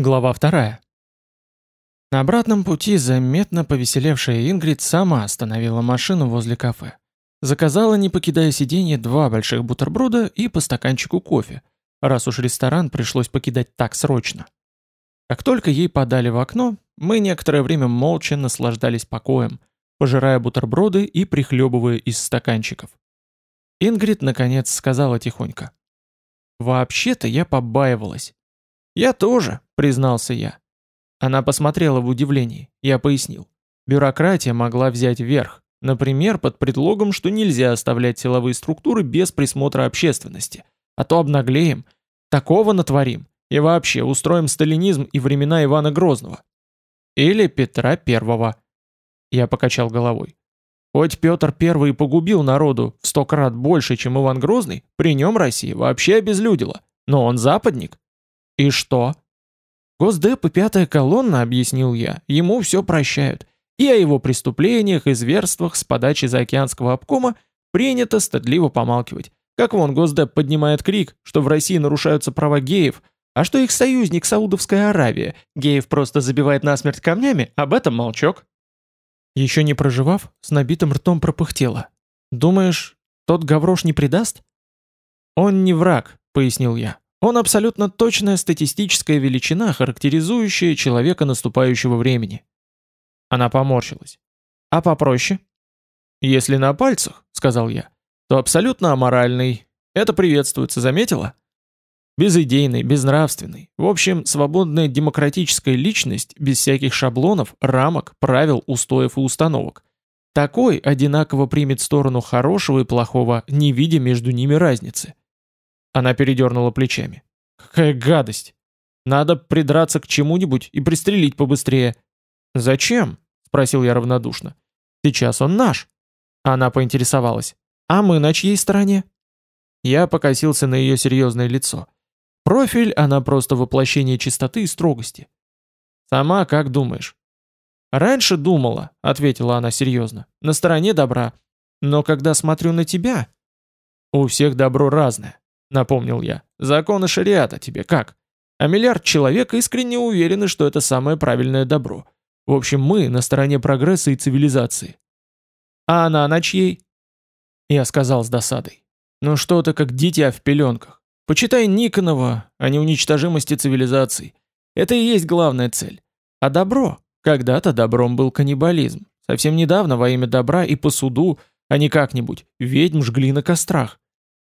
Глава вторая. На обратном пути заметно повеселевшая Ингрид сама остановила машину возле кафе. Заказала, не покидая сиденье, два больших бутерброда и по стаканчику кофе, раз уж ресторан пришлось покидать так срочно. Как только ей подали в окно, мы некоторое время молча наслаждались покоем, пожирая бутерброды и прихлебывая из стаканчиков. Ингрид, наконец, сказала тихонько. «Вообще-то я побаивалась. «Я тоже», — признался я. Она посмотрела в удивлении. Я пояснил. Бюрократия могла взять верх, например, под предлогом, что нельзя оставлять силовые структуры без присмотра общественности, а то обнаглеем, такого натворим и вообще устроим сталинизм и времена Ивана Грозного. Или Петра Первого. Я покачал головой. Хоть Петр Первый погубил народу в сто крат больше, чем Иван Грозный, при нем Россия вообще обезлюдила. Но он западник, «И что?» «Госдеп и пятая колонна», — объяснил я, — «ему все прощают. И о его преступлениях и зверствах с подачи заокеанского обкома принято стыдливо помалкивать. Как вон Госдеп поднимает крик, что в России нарушаются права геев, а что их союзник Саудовская Аравия, геев просто забивает насмерть камнями, об этом молчок. Еще не проживав, с набитым ртом пропыхтела. «Думаешь, тот Гаврош не предаст?» «Он не враг», — пояснил я. Он абсолютно точная статистическая величина, характеризующая человека наступающего времени. Она поморщилась. А попроще? Если на пальцах, сказал я, то абсолютно аморальный. Это приветствуется, заметила? Безидейный, безнравственный. В общем, свободная демократическая личность, без всяких шаблонов, рамок, правил, устоев и установок. Такой одинаково примет сторону хорошего и плохого, не видя между ними разницы. Она передернула плечами. «Какая гадость! Надо придраться к чему-нибудь и пристрелить побыстрее». «Зачем?» — спросил я равнодушно. «Сейчас он наш». Она поинтересовалась. «А мы на чьей стороне?» Я покосился на ее серьезное лицо. Профиль, она просто воплощение чистоты и строгости. «Сама как думаешь?» «Раньше думала», — ответила она серьезно, — «на стороне добра. Но когда смотрю на тебя...» «У всех добро разное напомнил я. Законы шариата тебе как? А миллиард человек искренне уверены, что это самое правильное добро. В общем, мы на стороне прогресса и цивилизации. А она на чьей? Я сказал с досадой. Ну что ты как дитя в пеленках. Почитай Никонова о неуничтожимости цивилизаций. Это и есть главная цель. А добро? Когда-то добром был каннибализм. Совсем недавно во имя добра и по суду, а не как-нибудь, ведьм жгли на кострах.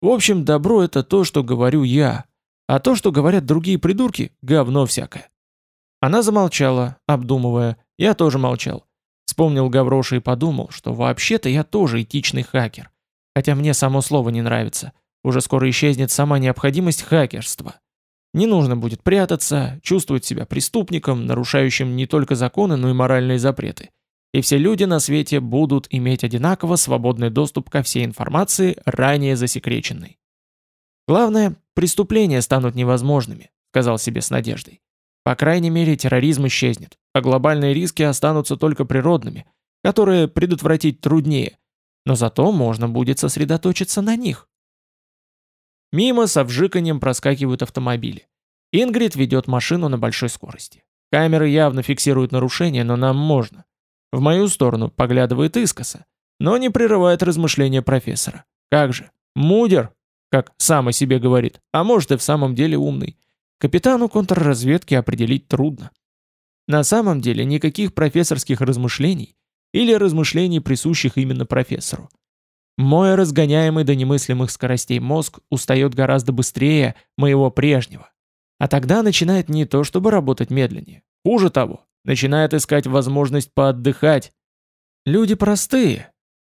В общем, добро это то, что говорю я, а то, что говорят другие придурки, говно всякое. Она замолчала, обдумывая, я тоже молчал. Вспомнил Гавроша и подумал, что вообще-то я тоже этичный хакер. Хотя мне само слово не нравится. Уже скоро исчезнет сама необходимость хакерства. Не нужно будет прятаться, чувствовать себя преступником, нарушающим не только законы, но и моральные запреты и все люди на свете будут иметь одинаково свободный доступ ко всей информации, ранее засекреченной. Главное, преступления станут невозможными, сказал себе с надеждой. По крайней мере, терроризм исчезнет, а глобальные риски останутся только природными, которые предотвратить труднее, но зато можно будет сосредоточиться на них. Мимо со вжиканием проскакивают автомобили. Ингрид ведет машину на большой скорости. Камеры явно фиксируют нарушения, но нам можно. В мою сторону поглядывает искоса, но не прерывает размышления профессора. Как же, мудер, как сам о себе говорит, а может и в самом деле умный. Капитану контрразведки определить трудно. На самом деле никаких профессорских размышлений или размышлений, присущих именно профессору. Мой разгоняемый до немыслимых скоростей мозг устает гораздо быстрее моего прежнего. А тогда начинает не то чтобы работать медленнее. Хуже того, начинает искать возможность поотдыхать. Люди простые.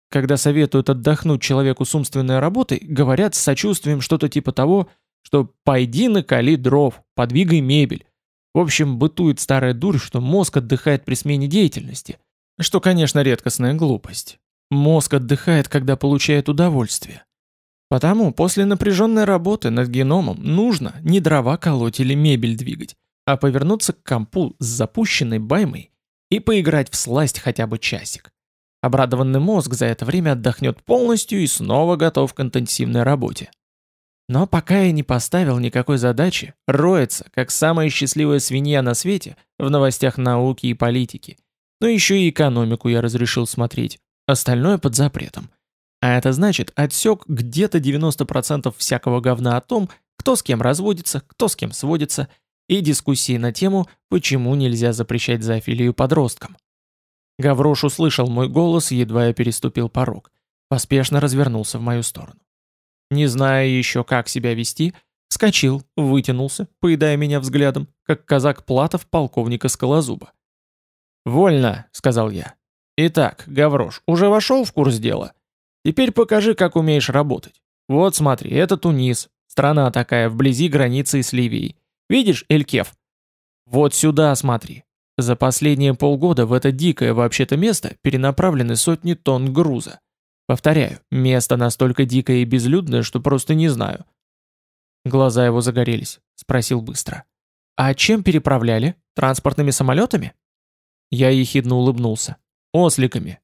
Когда советуют отдохнуть человеку с умственной работой, говорят с сочувствием что-то типа того, что «пойди накали дров, подвигай мебель». В общем, бытует старая дурь, что мозг отдыхает при смене деятельности. Что, конечно, редкостная глупость. Мозг отдыхает, когда получает удовольствие. Потому после напряженной работы над геномом нужно не дрова колоть или мебель двигать, а повернуться к компу с запущенной баймой и поиграть в сласть хотя бы часик. Обрадованный мозг за это время отдохнет полностью и снова готов к интенсивной работе. Но пока я не поставил никакой задачи, роется, как самая счастливая свинья на свете, в новостях науки и политики. Но еще и экономику я разрешил смотреть. Остальное под запретом. А это значит, отсек где-то 90% всякого говна о том, кто с кем разводится, кто с кем сводится, и дискуссии на тему, почему нельзя запрещать зоофилию подросткам. Гаврош услышал мой голос, едва я переступил порог. Поспешно развернулся в мою сторону. Не зная еще, как себя вести, вскочил, вытянулся, поедая меня взглядом, как казак Платов полковника Скалозуба. «Вольно», — сказал я. «Итак, Гаврош, уже вошел в курс дела? Теперь покажи, как умеешь работать. Вот смотри, это Тунис, страна такая, вблизи границы с Ливией. Видишь, Элькеф? Вот сюда смотри. За последние полгода в это дикое вообще-то место перенаправлены сотни тонн груза. Повторяю, место настолько дикое и безлюдное, что просто не знаю. Глаза его загорелись, спросил быстро. А чем переправляли? Транспортными самолетами? Я ехидно улыбнулся. Осликами.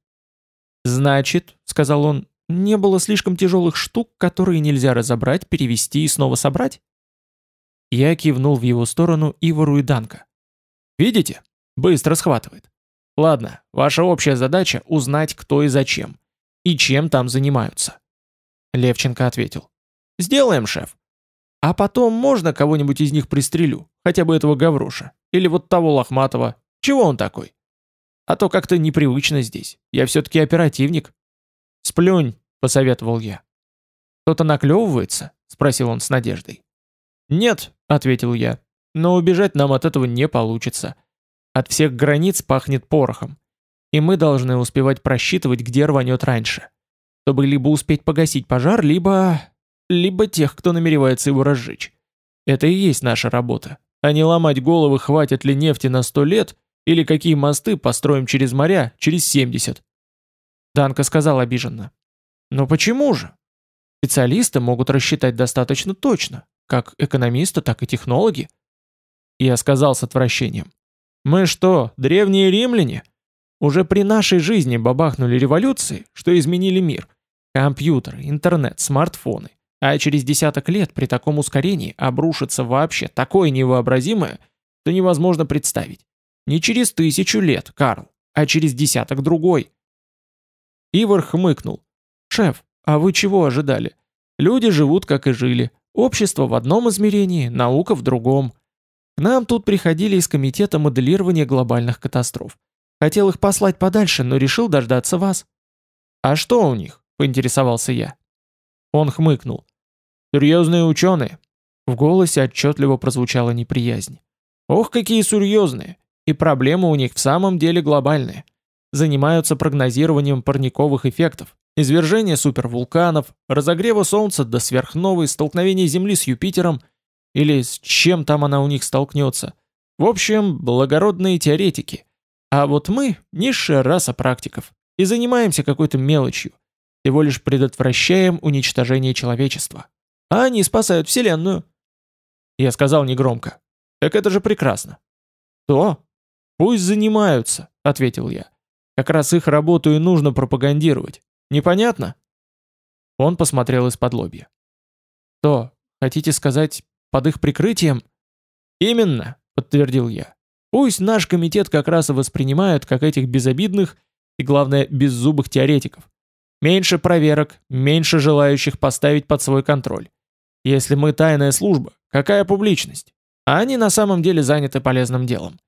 Значит, сказал он, не было слишком тяжелых штук, которые нельзя разобрать, перевести и снова собрать? Я кивнул в его сторону Ивару и Данка. Видите? Быстро схватывает. Ладно, ваша общая задача узнать, кто и зачем. И чем там занимаются. Левченко ответил. Сделаем, шеф. А потом можно кого-нибудь из них пристрелю, хотя бы этого Гавроша, или вот того Лохматова. Чего он такой? А то как-то непривычно здесь. Я все-таки оперативник. Сплюнь, посоветовал я. Кто-то наклевывается? Спросил он с надеждой. Нет, ответил я, но убежать нам от этого не получится. От всех границ пахнет порохом. И мы должны успевать просчитывать, где рванет раньше. Чтобы либо успеть погасить пожар, либо... либо тех, кто намеревается его разжечь. Это и есть наша работа. А не ломать головы, хватит ли нефти на сто лет, или какие мосты построим через моря через 70. Данка сказал обиженно. Но почему же? Специалисты могут рассчитать достаточно точно, как экономисты, так и технологи. Я сказал с отвращением. Мы что, древние римляне? Уже при нашей жизни бабахнули революции, что изменили мир. Компьютеры, интернет, смартфоны. А через десяток лет при таком ускорении обрушится вообще такое невообразимое, что невозможно представить. Не через тысячу лет, Карл, а через десяток другой. Ивар хмыкнул. «Шеф, а вы чего ожидали? Люди живут, как и жили. Общество в одном измерении, наука в другом. К нам тут приходили из комитета моделирования глобальных катастроф. Хотел их послать подальше, но решил дождаться вас. А что у них? Поинтересовался я. Он хмыкнул. Серьезные ученые. В голосе отчетливо прозвучала неприязнь. Ох, какие серьезные. И проблемы у них в самом деле глобальные. Занимаются прогнозированием парниковых эффектов, извержения супервулканов, разогрева Солнца до сверхновой, столкновения Земли с Юпитером или с чем там она у них столкнется. В общем, благородные теоретики. А вот мы – низшая раса практиков и занимаемся какой-то мелочью. Всего лишь предотвращаем уничтожение человечества. А они спасают Вселенную. Я сказал негромко. Так это же прекрасно. То? Пусть занимаются, ответил я. Как раз их работу и нужно пропагандировать. Непонятно? Он посмотрел из-под лобья. То, хотите сказать, под их прикрытием? Именно, подтвердил я. Пусть наш комитет как раз и воспринимают как этих безобидных и, главное, беззубых теоретиков. Меньше проверок, меньше желающих поставить под свой контроль. Если мы тайная служба, какая публичность? А они на самом деле заняты полезным делом.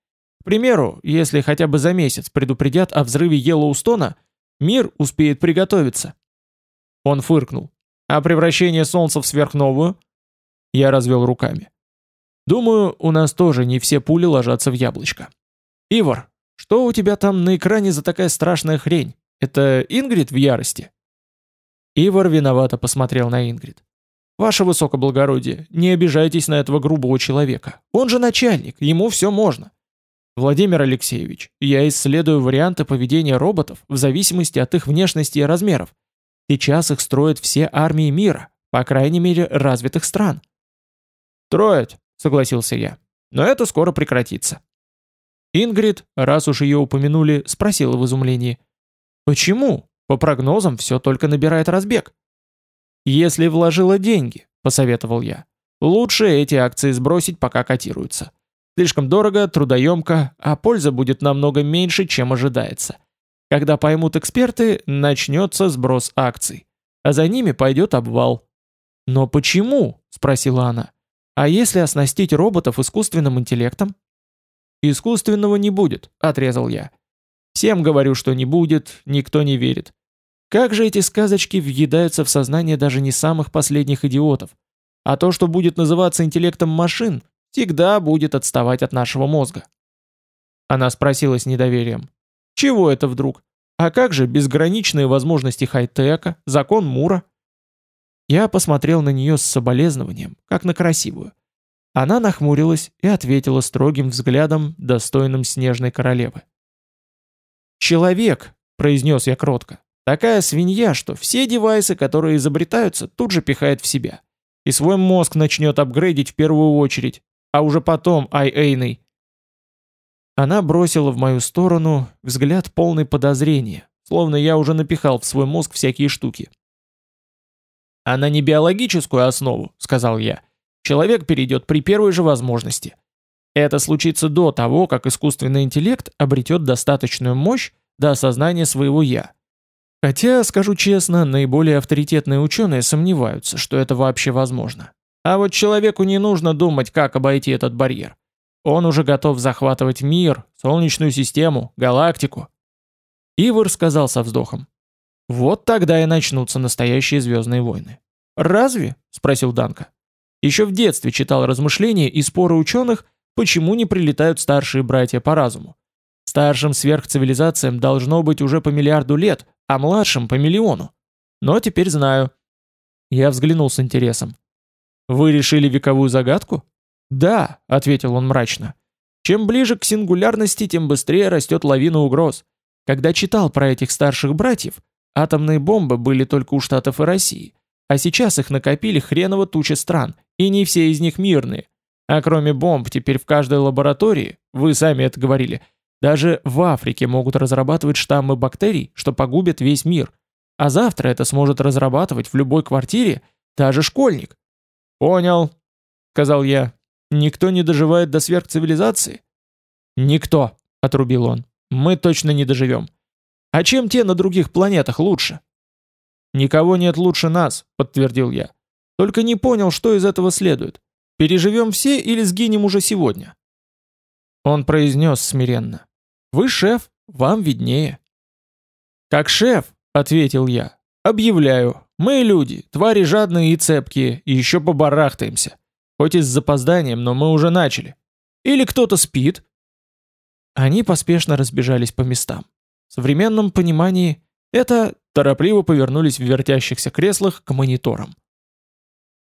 К примеру, если хотя бы за месяц предупредят о взрыве Йеллоустона, мир успеет приготовиться. Он фыркнул. А превращение Солнца в сверхновую? Я развел руками. Думаю, у нас тоже не все пули ложатся в яблочко. Ивар, что у тебя там на экране за такая страшная хрень? Это Ингрид в ярости? Ивар виновато посмотрел на Ингрид. Ваше высокоблагородие, не обижайтесь на этого грубого человека. Он же начальник, ему все можно. Владимир Алексеевич, я исследую варианты поведения роботов в зависимости от их внешности и размеров. Сейчас их строят все армии мира, по крайней мере, развитых стран. Строят, согласился я. Но это скоро прекратится. Ингрид, раз уж ее упомянули, спросила в изумлении. Почему? По прогнозам все только набирает разбег. Если вложила деньги, — посоветовал я. «Лучше эти акции сбросить, пока котируются. Слишком дорого, трудоемко, а польза будет намного меньше, чем ожидается. Когда поймут эксперты, начнется сброс акций. А за ними пойдет обвал». «Но почему?» — спросила она. «А если оснастить роботов искусственным интеллектом?» «Искусственного не будет», — отрезал я. «Всем говорю, что не будет, никто не верит. Как же эти сказочки въедаются в сознание даже не самых последних идиотов? А то, что будет называться интеллектом машин, всегда будет отставать от нашего мозга. Она спросила с недоверием. Чего это вдруг? А как же безграничные возможности хай-тека, закон Мура? Я посмотрел на нее с соболезнованием, как на красивую. Она нахмурилась и ответила строгим взглядом, достойным снежной королевы. «Человек», — произнес я кротко, Такая свинья, что все девайсы, которые изобретаются, тут же пихает в себя. И свой мозг начнет апгрейдить в первую очередь, а уже потом ай-эйный. Она бросила в мою сторону взгляд полный подозрения, словно я уже напихал в свой мозг всякие штуки. «А на не биологическую основу», — сказал я, — «человек перейдет при первой же возможности. Это случится до того, как искусственный интеллект обретет достаточную мощь до осознания своего «я». Хотя, скажу честно, наиболее авторитетные ученые сомневаются, что это вообще возможно. А вот человеку не нужно думать, как обойти этот барьер. Он уже готов захватывать мир, Солнечную систему, галактику. Ивар сказал со вздохом. Вот тогда и начнутся настоящие звездные войны. «Разве?» – спросил Данка. Еще в детстве читал размышления и споры ученых, почему не прилетают старшие братья по разуму. Старшим сверхцивилизациям должно быть уже по миллиарду лет, а младшим по миллиону. Но теперь знаю. Я взглянул с интересом. Вы решили вековую загадку? Да, ответил он мрачно. Чем ближе к сингулярности, тем быстрее растет лавина угроз. Когда читал про этих старших братьев, атомные бомбы были только у Штатов и России, а сейчас их накопили хреново туча стран, и не все из них мирные. А кроме бомб, теперь в каждой лаборатории, вы сами это говорили, даже в Африке могут разрабатывать штаммы бактерий, что погубят весь мир. А завтра это сможет разрабатывать в любой квартире даже школьник. «Понял», — сказал я. «Никто не доживает до сверхцивилизации?» «Никто», — отрубил он. «Мы точно не доживем. А чем те на других планетах лучше?» «Никого нет лучше нас», — подтвердил я. «Только не понял, что из этого следует. Переживем все или сгинем уже сегодня?» Он произнес смиренно. Вы шеф, вам виднее. Как шеф, ответил я, объявляю, мы люди, твари жадные и цепкие, и еще побарахтаемся. Хоть и с запозданием, но мы уже начали. Или кто-то спит? Они поспешно разбежались по местам. В современном понимании это торопливо повернулись в вертящихся креслах к мониторам.